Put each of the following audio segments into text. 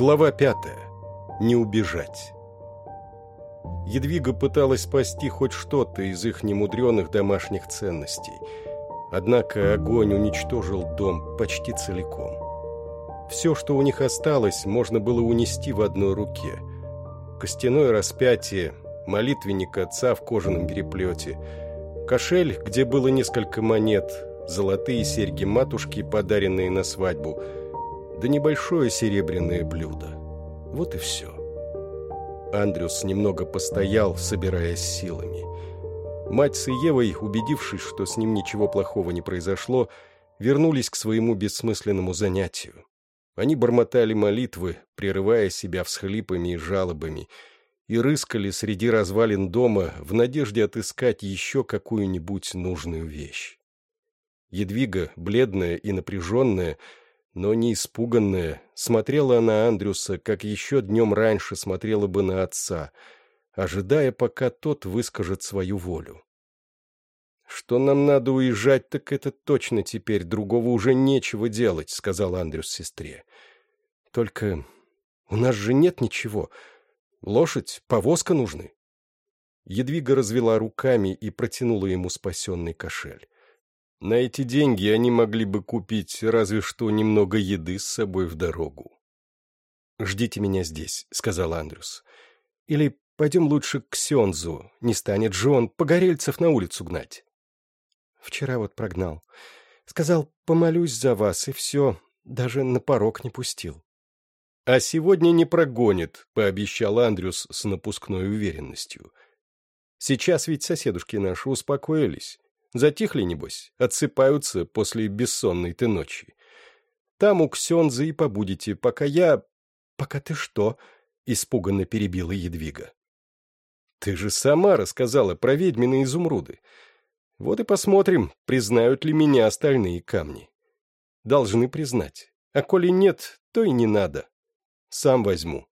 Глава пятая. Не убежать. Едвига пыталась спасти хоть что-то из их немудреных домашних ценностей. Однако огонь уничтожил дом почти целиком. Все, что у них осталось, можно было унести в одной руке. Костяное распятие, молитвенник отца в кожаном переплете, кошель, где было несколько монет, золотые серьги матушки, подаренные на свадьбу, да небольшое серебряное блюдо. Вот и все. Андрюс немного постоял, собираясь силами. Мать с Иевой, убедившись, что с ним ничего плохого не произошло, вернулись к своему бессмысленному занятию. Они бормотали молитвы, прерывая себя всхлипами и жалобами, и рыскали среди развалин дома в надежде отыскать еще какую-нибудь нужную вещь. Едвига, бледная и напряженная, но не испуганная, смотрела на Андрюса, как еще днем раньше смотрела бы на отца, ожидая, пока тот выскажет свою волю. «Что нам надо уезжать, так это точно теперь, другого уже нечего делать», — сказал Андрюс сестре. «Только у нас же нет ничего. Лошадь, повозка нужны». Едвига развела руками и протянула ему спасенный кошель. На эти деньги они могли бы купить разве что немного еды с собой в дорогу. «Ждите меня здесь», — сказал Андрюс. «Или пойдем лучше к Сензу, не станет же он погорельцев на улицу гнать». «Вчера вот прогнал. Сказал, помолюсь за вас, и все, даже на порог не пустил». «А сегодня не прогонит», — пообещал Андрюс с напускной уверенностью. «Сейчас ведь соседушки наши успокоились». Затихли, небось, отсыпаются после бессонной ты ночи. Там у Ксензы и побудете, пока я... Пока ты что? Испуганно перебила Едвига. Ты же сама рассказала про ведьмины изумруды. Вот и посмотрим, признают ли меня остальные камни. Должны признать. А коли нет, то и не надо. Сам возьму.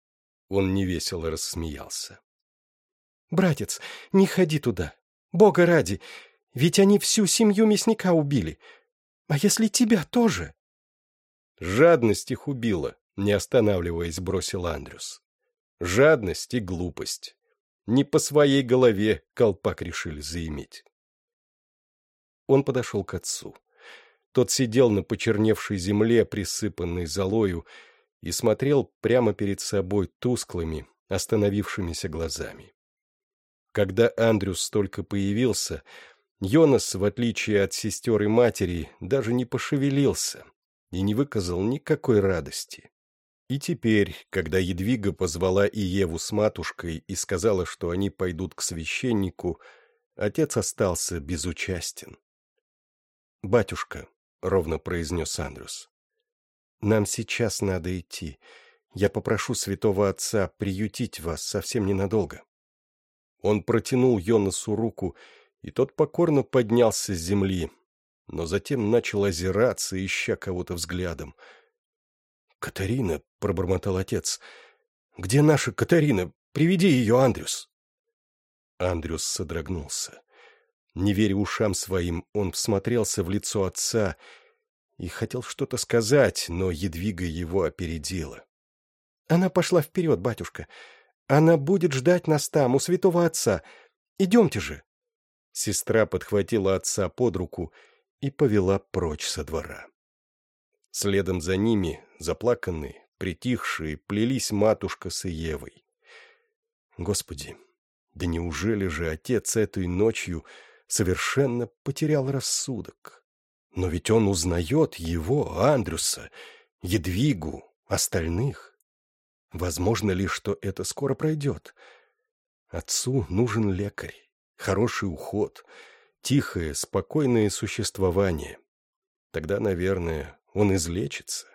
Он невесело рассмеялся. «Братец, не ходи туда. Бога ради, ведь они всю семью мясника убили. А если тебя тоже?» «Жадность их убила», — не останавливаясь, бросил Андрюс. «Жадность и глупость. Не по своей голове колпак решили заиметь». Он подошел к отцу. Тот сидел на почерневшей земле, присыпанной золою, и смотрел прямо перед собой тусклыми, остановившимися глазами. Когда Андрюс только появился, Йонас, в отличие от сестер и матери, даже не пошевелился и не выказал никакой радости. И теперь, когда Едвига позвала Иеву с матушкой и сказала, что они пойдут к священнику, отец остался безучастен. «Батюшка», — ровно произнес Андрюс, — «нам сейчас надо идти. Я попрошу святого отца приютить вас совсем ненадолго». Он протянул Йонасу руку и тот покорно поднялся с земли, но затем начал озираться, ища кого-то взглядом. «Катарина», — пробормотал отец, — «где наша Катарина? Приведи ее, Андрюс». Андрюс содрогнулся. Не веря ушам своим, он всмотрелся в лицо отца и хотел что-то сказать, но Едвига его опередила. «Она пошла вперед, батюшка. Она будет ждать нас там, у святого отца. Идемте же». Сестра подхватила отца под руку и повела прочь со двора. Следом за ними, заплаканные, притихшие, плелись матушка с Евой. Господи, да неужели же отец этой ночью совершенно потерял рассудок? Но ведь он узнает его, Андрюса, Едвигу, остальных. Возможно ли, что это скоро пройдет? Отцу нужен лекарь хороший уход, тихое, спокойное существование. Тогда, наверное, он излечится.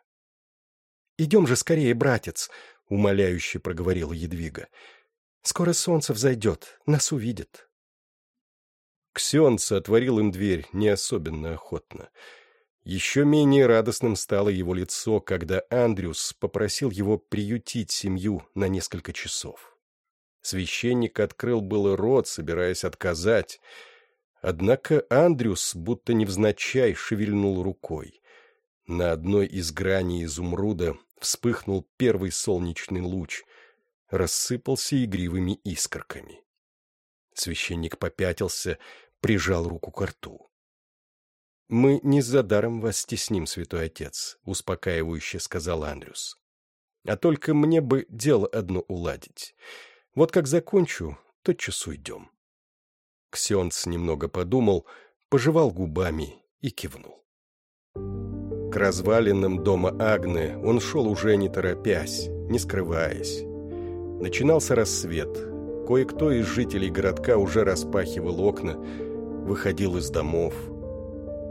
«Идем же скорее, братец», — умоляюще проговорила Едвига. «Скоро солнце взойдет, нас увидят». Ксенц отворил им дверь не особенно охотно. Еще менее радостным стало его лицо, когда Андрюс попросил его приютить семью на несколько часов. Священник открыл было рот, собираясь отказать. Однако Андрюс будто невзначай шевельнул рукой. На одной из граней изумруда Вспыхнул первый солнечный луч, рассыпался игривыми искорками. Священник попятился, прижал руку к рту. «Мы не за даром вас стесним, святой отец», — успокаивающе сказал Андрюс. «А только мне бы дело одно уладить. Вот как закончу, тотчас уйдем». Ксенц немного подумал, пожевал губами и кивнул. К развалинам дома Агны он шел уже не торопясь, не скрываясь. Начинался рассвет. Кое-кто из жителей городка уже распахивал окна, выходил из домов.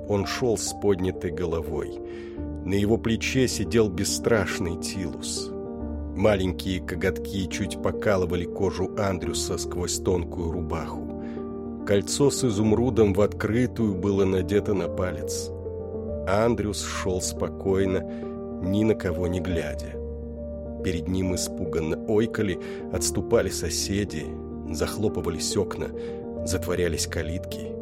Он шел с поднятой головой. На его плече сидел бесстрашный Тилус. Маленькие коготки чуть покалывали кожу Андрюса сквозь тонкую рубаху. Кольцо с изумрудом в открытую было надето на палец. Андрюс шел спокойно, ни на кого не глядя. Перед ним испуганно ойкали, отступали соседи, захлопывались окна, затворялись калитки.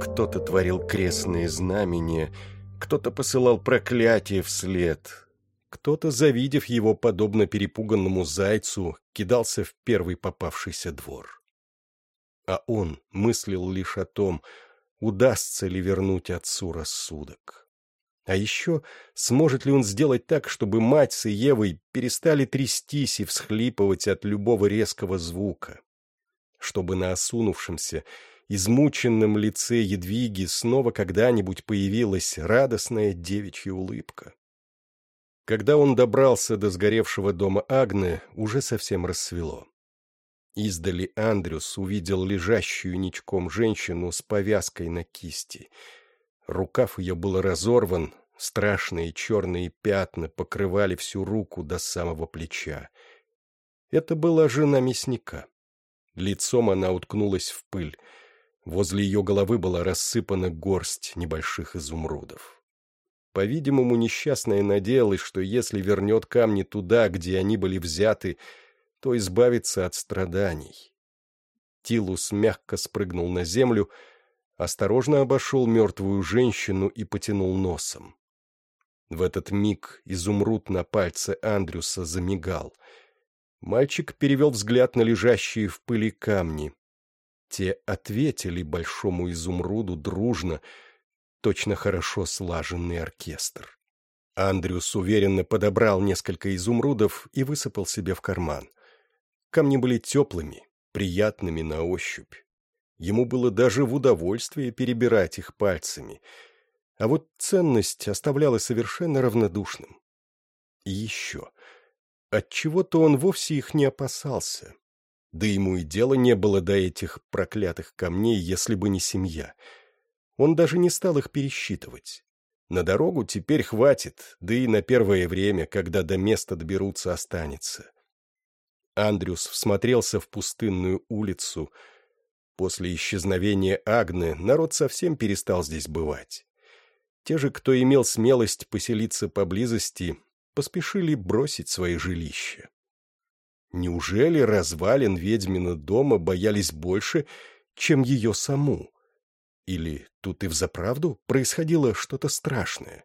Кто-то творил крестные знамения, кто-то посылал проклятие вслед, кто-то, завидев его, подобно перепуганному зайцу, кидался в первый попавшийся двор а он мыслил лишь о том, удастся ли вернуть отцу рассудок. А еще, сможет ли он сделать так, чтобы мать с Евой перестали трястись и всхлипывать от любого резкого звука, чтобы на осунувшемся, измученном лице Едвиги снова когда-нибудь появилась радостная девичья улыбка. Когда он добрался до сгоревшего дома Агны, уже совсем рассвело. Издали Андрюс увидел лежащую ничком женщину с повязкой на кисти. Рукав ее был разорван, страшные черные пятна покрывали всю руку до самого плеча. Это была жена мясника. Лицом она уткнулась в пыль. Возле ее головы была рассыпана горсть небольших изумрудов. По-видимому, несчастная надеялась, что если вернет камни туда, где они были взяты, то избавиться от страданий. Тилус мягко спрыгнул на землю, осторожно обошел мертвую женщину и потянул носом. В этот миг изумруд на пальце Андрюса замигал. Мальчик перевел взгляд на лежащие в пыли камни. Те ответили большому изумруду дружно, точно хорошо слаженный оркестр. Андрюс уверенно подобрал несколько изумрудов и высыпал себе в карман — Камни были теплыми, приятными на ощупь. Ему было даже в удовольствие перебирать их пальцами. А вот ценность оставляла совершенно равнодушным. И еще. Отчего-то он вовсе их не опасался. Да ему и дела не было до этих проклятых камней, если бы не семья. Он даже не стал их пересчитывать. На дорогу теперь хватит, да и на первое время, когда до места доберутся, останется. Андрюс всмотрелся в пустынную улицу. После исчезновения Агны народ совсем перестал здесь бывать. Те же, кто имел смелость поселиться поблизости, поспешили бросить свои жилища. Неужели развалин ведьмина дома боялись больше, чем ее саму? Или тут и взаправду происходило что-то страшное?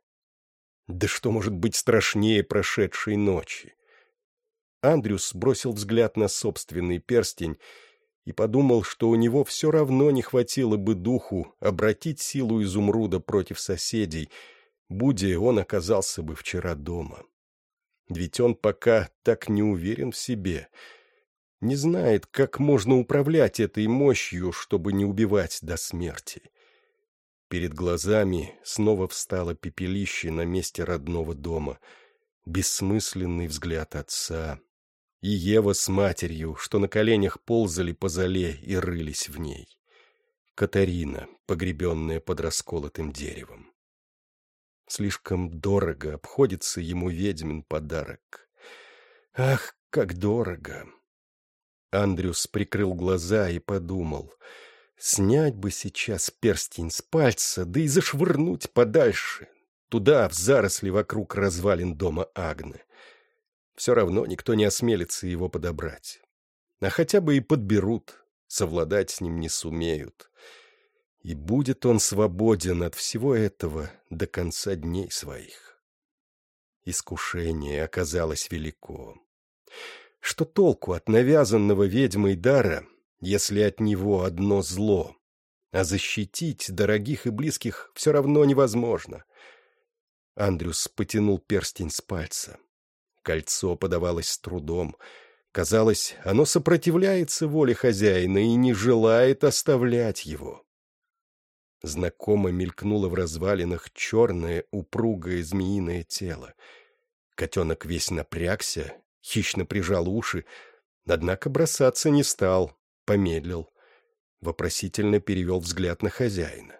Да что может быть страшнее прошедшей ночи? Андрюс бросил взгляд на собственный перстень и подумал, что у него все равно не хватило бы духу обратить силу изумруда против соседей, будь он оказался бы вчера дома. Ведь он пока так не уверен в себе, не знает, как можно управлять этой мощью, чтобы не убивать до смерти. Перед глазами снова встало пепелище на месте родного дома, бессмысленный взгляд отца, и Ева с матерью, что на коленях ползали по зале и рылись в ней. Катарина, погребенная под расколотым деревом. Слишком дорого обходится ему ведьмин подарок. Ах, как дорого! Андрюс прикрыл глаза и подумал, снять бы сейчас перстень с пальца, да и зашвырнуть подальше, туда, в заросли вокруг развалин дома Агны. Все равно никто не осмелится его подобрать. А хотя бы и подберут, совладать с ним не сумеют. И будет он свободен от всего этого до конца дней своих. Искушение оказалось велико. Что толку от навязанного ведьмой дара, если от него одно зло? А защитить дорогих и близких все равно невозможно. Андрюс потянул перстень с пальца. Кольцо подавалось с трудом. Казалось, оно сопротивляется воле хозяина и не желает оставлять его. Знакомо мелькнуло в развалинах черное, упругое змеиное тело. Котенок весь напрягся, хищно прижал уши, однако бросаться не стал, помедлил. Вопросительно перевел взгляд на хозяина.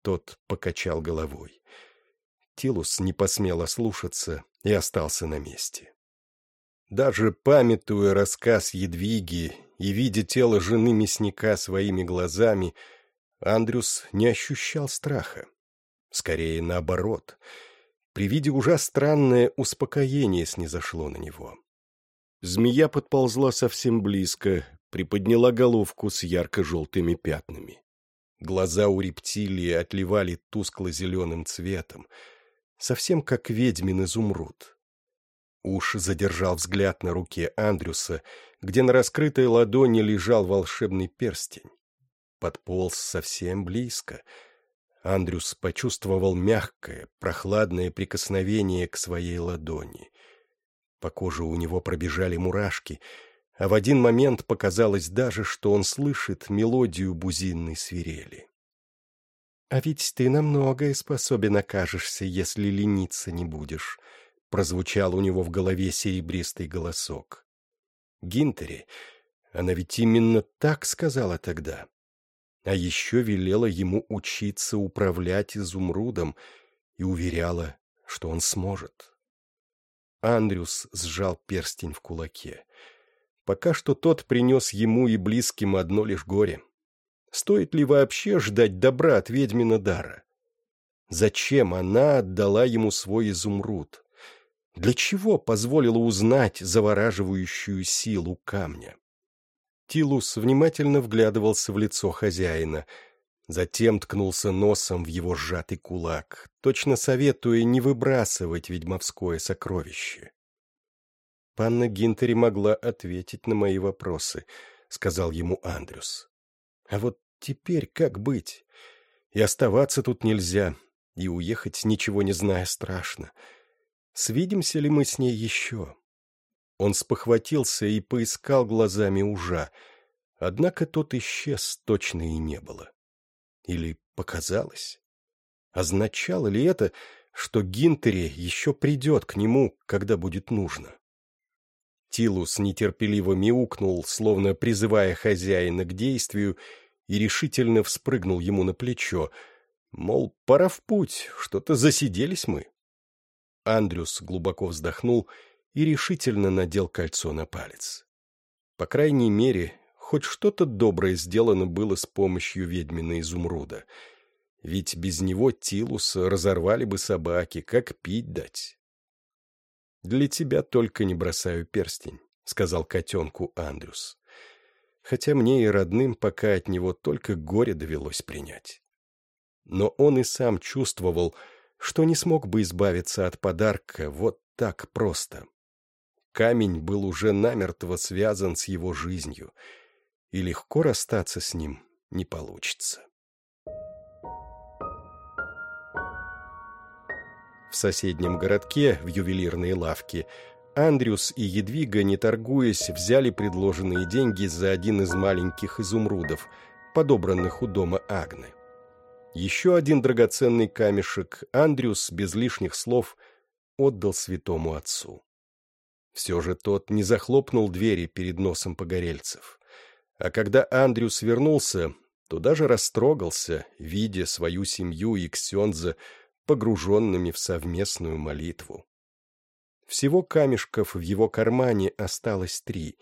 Тот покачал головой. Тилус не посмел ослушаться и остался на месте. Даже памятуя рассказ Едвиги и видя тело жены мясника своими глазами, Андрюс не ощущал страха. Скорее, наоборот. При виде ужа странное успокоение снизошло на него. Змея подползла совсем близко, приподняла головку с ярко-желтыми пятнами. Глаза у рептилии отливали тускло-зеленым цветом, совсем как ведьмин изумруд. Уж задержал взгляд на руке Андрюса, где на раскрытой ладони лежал волшебный перстень подполз совсем близко. Андрюс почувствовал мягкое, прохладное прикосновение к своей ладони. По коже у него пробежали мурашки, а в один момент показалось даже, что он слышит мелодию бузинной свирели. «А ведь ты на многое способен окажешься, если лениться не будешь», — прозвучал у него в голове серебристый голосок. Гинтери, она ведь именно так сказала тогда а еще велела ему учиться управлять изумрудом и уверяла, что он сможет. Андрюс сжал перстень в кулаке. Пока что тот принес ему и близким одно лишь горе. Стоит ли вообще ждать добра от ведьмина дара? Зачем она отдала ему свой изумруд? Для чего позволила узнать завораживающую силу камня? Тилус внимательно вглядывался в лицо хозяина, затем ткнулся носом в его сжатый кулак, точно советуя не выбрасывать ведьмовское сокровище. «Панна Гинтери могла ответить на мои вопросы», — сказал ему Андрюс. «А вот теперь как быть? И оставаться тут нельзя, и уехать, ничего не зная, страшно. Свидимся ли мы с ней еще?» Он спохватился и поискал глазами ужа, однако тот исчез, точно и не было. Или показалось? Означало ли это, что Гинтери еще придет к нему, когда будет нужно? Тилус нетерпеливо мяукнул, словно призывая хозяина к действию, и решительно вспрыгнул ему на плечо, мол, пора в путь, что-то засиделись мы. Андрюс глубоко вздохнул и решительно надел кольцо на палец. По крайней мере, хоть что-то доброе сделано было с помощью ведьмина изумруда. Ведь без него Тилуса разорвали бы собаки, как пить дать. «Для тебя только не бросаю перстень», — сказал котенку Андрюс. Хотя мне и родным пока от него только горе довелось принять. Но он и сам чувствовал, что не смог бы избавиться от подарка вот так просто камень был уже намертво связан с его жизнью, и легко расстаться с ним не получится. В соседнем городке, в ювелирной лавке, Андрюс и Едвига, не торгуясь, взяли предложенные деньги за один из маленьких изумрудов, подобранных у дома Агны. Еще один драгоценный камешек Андрюс без лишних слов отдал святому отцу. Все же тот не захлопнул двери перед носом погорельцев. А когда Андрю свернулся, то даже растрогался, видя свою семью и Ксенза погруженными в совместную молитву. Всего камешков в его кармане осталось три,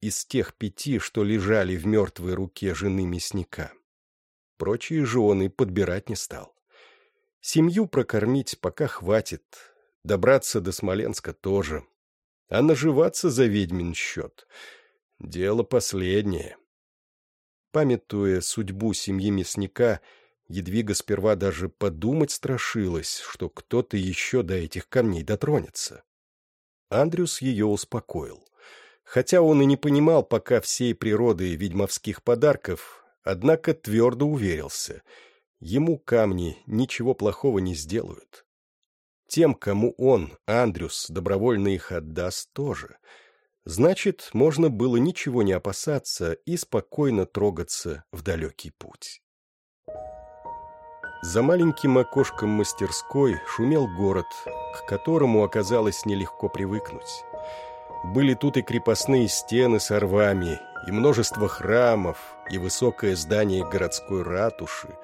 из тех пяти, что лежали в мертвой руке жены мясника. Прочие жены подбирать не стал. Семью прокормить пока хватит, добраться до Смоленска тоже, а наживаться за ведьмин счет — дело последнее. Памятуя судьбу семьи мясника, Едвига сперва даже подумать страшилась, что кто-то еще до этих камней дотронется. Андрюс ее успокоил. Хотя он и не понимал пока всей природы ведьмовских подарков, однако твердо уверился — ему камни ничего плохого не сделают. Тем, кому он, Андрюс, добровольно их отдаст тоже. Значит, можно было ничего не опасаться и спокойно трогаться в далекий путь. За маленьким окошком мастерской шумел город, к которому оказалось нелегко привыкнуть. Были тут и крепостные стены с орвами, и множество храмов, и высокое здание городской ратуши.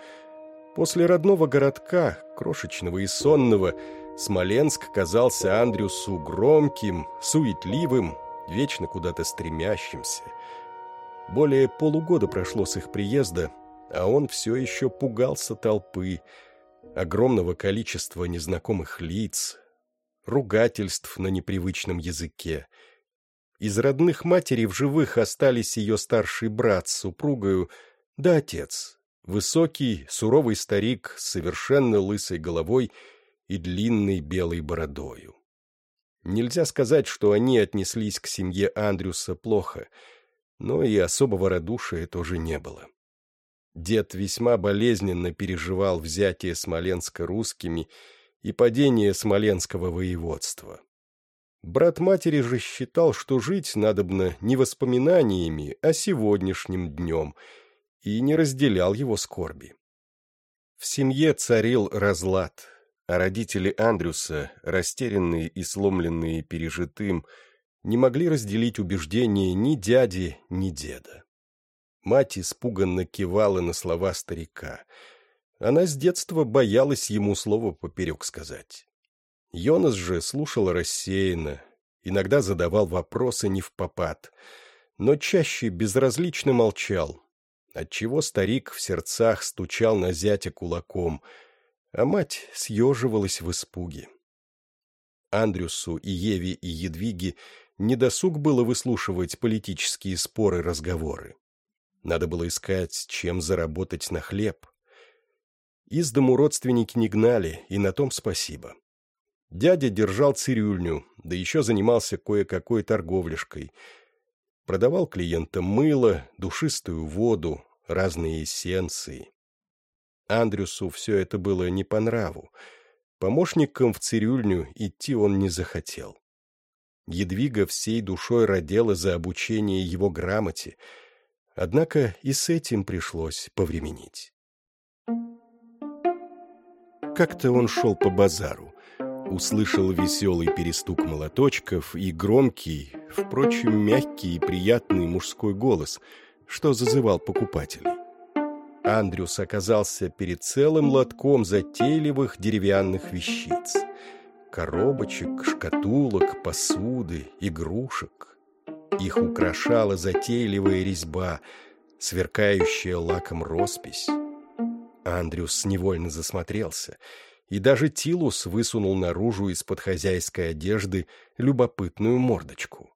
После родного городка, крошечного и сонного, Смоленск казался Андрюсу громким, суетливым, вечно куда-то стремящимся. Более полугода прошло с их приезда, а он все еще пугался толпы, огромного количества незнакомых лиц, ругательств на непривычном языке. Из родных матери в живых остались ее старший брат с супругою, да отец, высокий, суровый старик с совершенно лысой головой и длинной белой бородою. Нельзя сказать, что они отнеслись к семье Андрюса плохо, но и особого радушия тоже не было. Дед весьма болезненно переживал взятие Смоленска русскими и падение Смоленского воеводства. Брат матери же считал, что жить надобно не воспоминаниями, а сегодняшним днем, и не разделял его скорби. В семье царил разлад, а родители Андрюса, растерянные и сломленные пережитым, не могли разделить убеждения ни дяди, ни деда. Мать испуганно кивала на слова старика. Она с детства боялась ему слово поперек сказать. Йонас же слушал рассеянно, иногда задавал вопросы не в попад, но чаще безразлично молчал, отчего старик в сердцах стучал на зятя кулаком — а мать съеживалась в испуге. Андрюсу и Еве и Едвиге недосуг было выслушивать политические споры разговоры. Надо было искать, чем заработать на хлеб. Из дому родственники не гнали, и на том спасибо. Дядя держал цирюльню, да еще занимался кое-какой торговляшкой. Продавал клиентам мыло, душистую воду, разные эссенции. Андрюсу все это было не по нраву. Помощником в цирюльню идти он не захотел. Едвига всей душой родила за обучение его грамоте, однако и с этим пришлось повременить. Как-то он шел по базару, услышал веселый перестук молоточков и громкий, впрочем, мягкий и приятный мужской голос, что зазывал покупателей. Андрюс оказался перед целым лотком затейливых деревянных вещиц. Коробочек, шкатулок, посуды, игрушек. Их украшала затейливая резьба, сверкающая лаком роспись. Андрюс невольно засмотрелся, и даже Тилус высунул наружу из-под хозяйской одежды любопытную мордочку.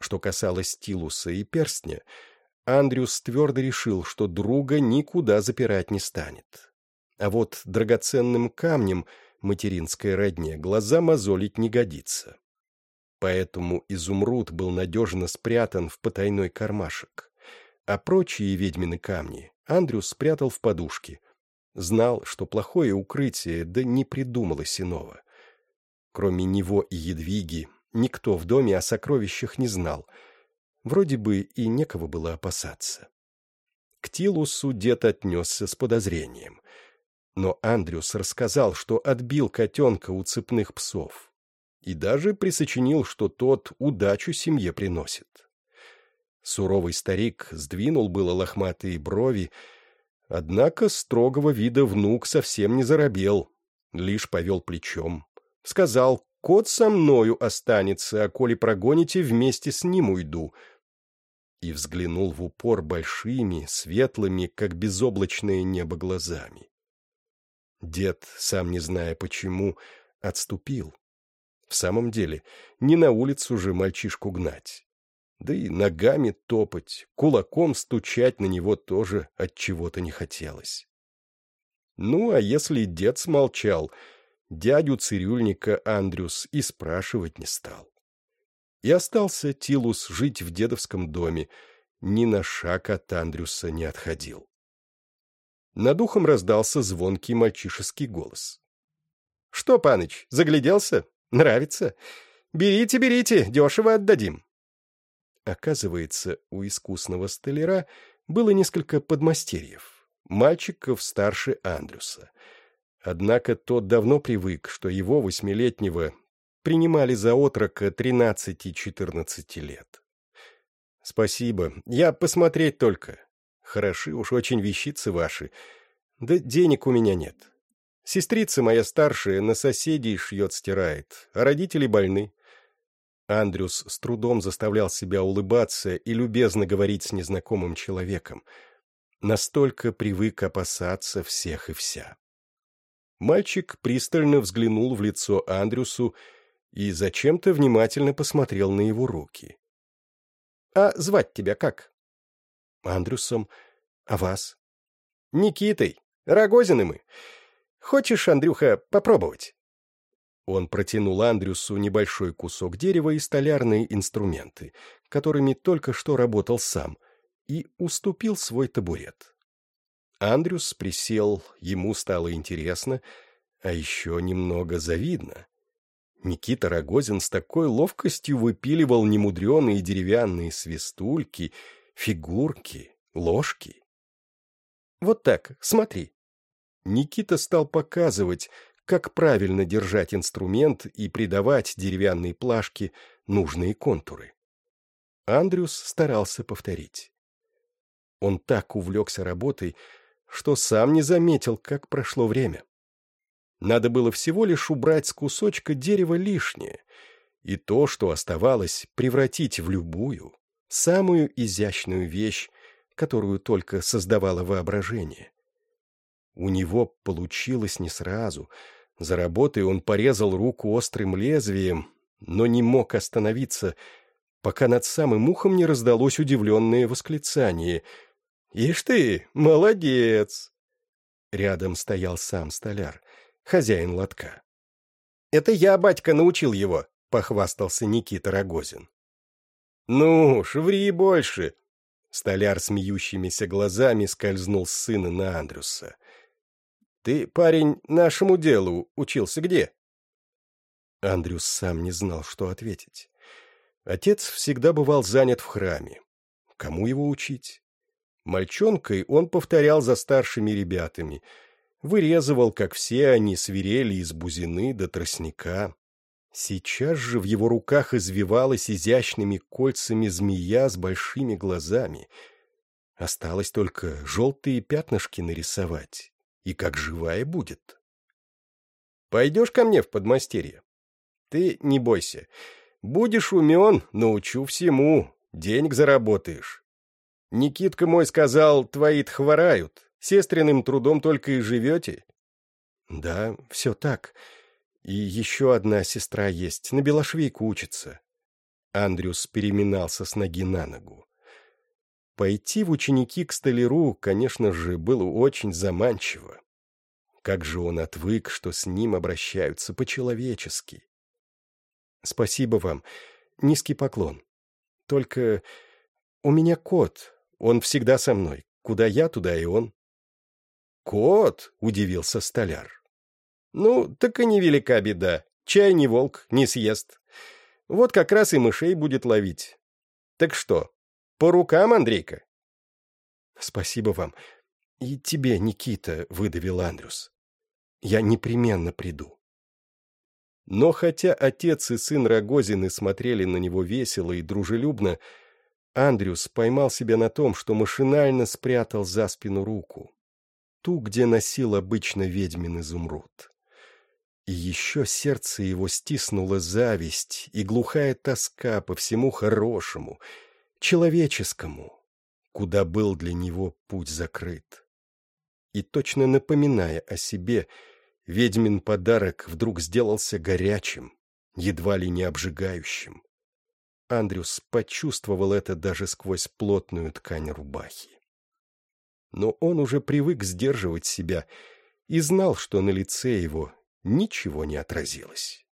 Что касалось Тилуса и перстня — Андрюс твердо решил, что друга никуда запирать не станет. А вот драгоценным камнем материнской родне глаза мозолить не годится. Поэтому изумруд был надежно спрятан в потайной кармашек. А прочие ведьмины камни Андрюс спрятал в подушке. Знал, что плохое укрытие, да не придумалось иного. Кроме него и Едвиги, никто в доме о сокровищах не знал — Вроде бы и некого было опасаться. К Тилусу дед отнесся с подозрением. Но Андрюс рассказал, что отбил котенка у цепных псов. И даже присочинил, что тот удачу семье приносит. Суровый старик сдвинул было лохматые брови, однако строгого вида внук совсем не заробел, лишь повел плечом. Сказал, кот со мною останется, а коли прогоните, вместе с ним уйду, и взглянул в упор большими, светлыми, как безоблачное небо глазами. Дед, сам не зная почему, отступил. В самом деле, не на улицу же мальчишку гнать. Да и ногами топать, кулаком стучать на него тоже от чего-то не хотелось. Ну, а если дед смолчал, дядю цирюльника Андрюс и спрашивать не стал. И остался Тилус жить в дедовском доме, ни на шаг от Андрюса не отходил. Над ухом раздался звонкий мальчишеский голос. — Что, паныч, загляделся? Нравится? Берите, берите, дешево отдадим. Оказывается, у искусного столяра было несколько подмастерьев, мальчиков старше Андрюса. Однако тот давно привык, что его восьмилетнего принимали за отрока 13-14 лет. «Спасибо. Я посмотреть только. Хороши уж очень вещицы ваши. Да денег у меня нет. Сестрица моя старшая на соседей шьет-стирает, а родители больны. Андрюс с трудом заставлял себя улыбаться и любезно говорить с незнакомым человеком. Настолько привык опасаться всех и вся. Мальчик пристально взглянул в лицо Андрюсу и зачем-то внимательно посмотрел на его руки. — А звать тебя как? — Андрюсом. А вас? — Никитой. Рогозины мы. Хочешь, Андрюха, попробовать? Он протянул Андрюсу небольшой кусок дерева и столярные инструменты, которыми только что работал сам, и уступил свой табурет. Андрюс присел, ему стало интересно, а еще немного завидно. Никита Рогозин с такой ловкостью выпиливал немудреные деревянные свистульки, фигурки, ложки. «Вот так, смотри». Никита стал показывать, как правильно держать инструмент и придавать деревянной плашке нужные контуры. Андрюс старался повторить. Он так увлекся работой, что сам не заметил, как прошло время. Надо было всего лишь убрать с кусочка дерева лишнее, и то, что оставалось, превратить в любую, самую изящную вещь, которую только создавало воображение. У него получилось не сразу — за работой он порезал руку острым лезвием, но не мог остановиться, пока над самым ухом не раздалось удивленное восклицание. «Ишь ты, молодец!» Рядом стоял сам столяр, хозяин лотка. «Это я, батька, научил его», — похвастался Никита Рогозин. «Ну уж, ври больше!» Столяр смеющимися глазами скользнул с сына на Андрюса — ты, парень, нашему делу учился где?» Андрюс сам не знал, что ответить. Отец всегда бывал занят в храме. Кому его учить? Мальчонкой он повторял за старшими ребятами, вырезывал, как все они, свирели из бузины до тростника. Сейчас же в его руках извивалась изящными кольцами змея с большими глазами. Осталось только желтые пятнышки нарисовать и как живая будет. Пойдешь ко мне в подмастерье? Ты не бойся. Будешь умен, научу всему, денег заработаешь. Никитка мой сказал, твои-то хворают, сестренным трудом только и живете. Да, все так. И еще одна сестра есть, на Белошвейку учится. Андрюс переминался с ноги на ногу. Пойти в ученики к столяру, конечно же, было очень заманчиво. Как же он отвык, что с ним обращаются по-человечески. Спасибо вам. Низкий поклон. Только у меня кот. Он всегда со мной. Куда я, туда и он. Кот? — удивился столяр. Ну, так и невелика беда. Чай не волк, не съест. Вот как раз и мышей будет ловить. Так что, по рукам, Андрейка?» «Спасибо вам. И тебе, Никита», — выдавил Андрюс. «Я непременно приду». Но хотя отец и сын Рогозины смотрели на него весело и дружелюбно, Андрюс поймал себя на том, что машинально спрятал за спину руку. Ту, где носил обычно ведьмин изумруд. И еще сердце его стиснула зависть и глухая тоска по всему хорошему — человеческому, куда был для него путь закрыт. И точно напоминая о себе, ведьмин подарок вдруг сделался горячим, едва ли не обжигающим. Андрюс почувствовал это даже сквозь плотную ткань рубахи. Но он уже привык сдерживать себя и знал, что на лице его ничего не отразилось.